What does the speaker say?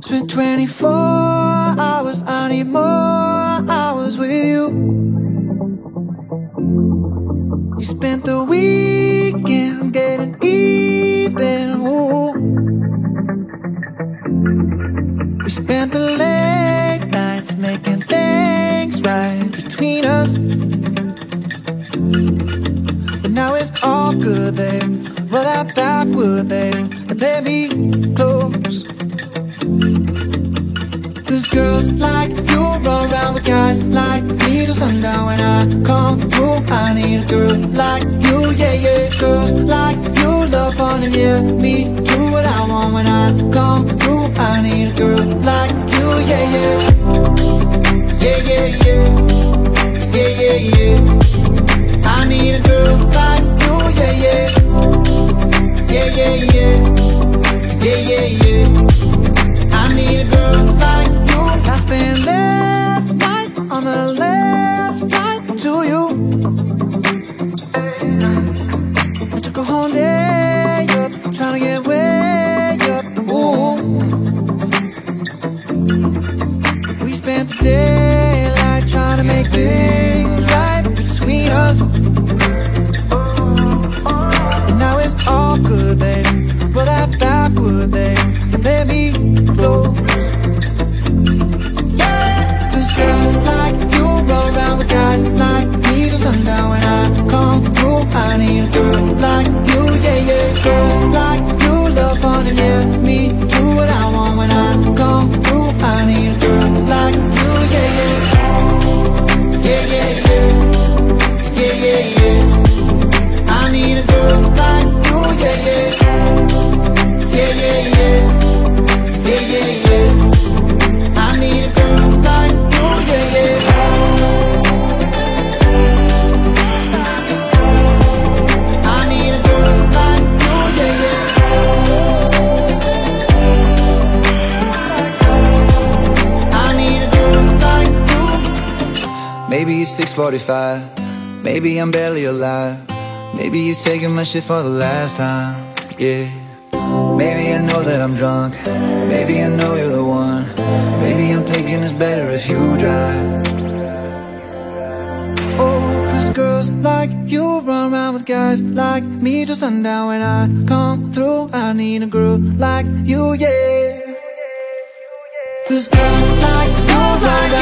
Spent 24 hours, I need more hours with you. We spent the weekend getting even. Ooh. We spent the late nights making things right between us. But now it's all good, babe. Roll that Backwood, babe, and play me girl like you, yeah, yeah. Girls like you love fun and yeah, me Maybe it's 6:45. Maybe I'm barely alive. Maybe you're taking my shit for the last time. Yeah. Maybe I know that I'm drunk. Maybe I know you're the one. Maybe I'm thinking it's better if you drive. Oh, cause girls like you run around with guys like me till sundown when I come through. I need a girl like you, yeah. Cause girls like you run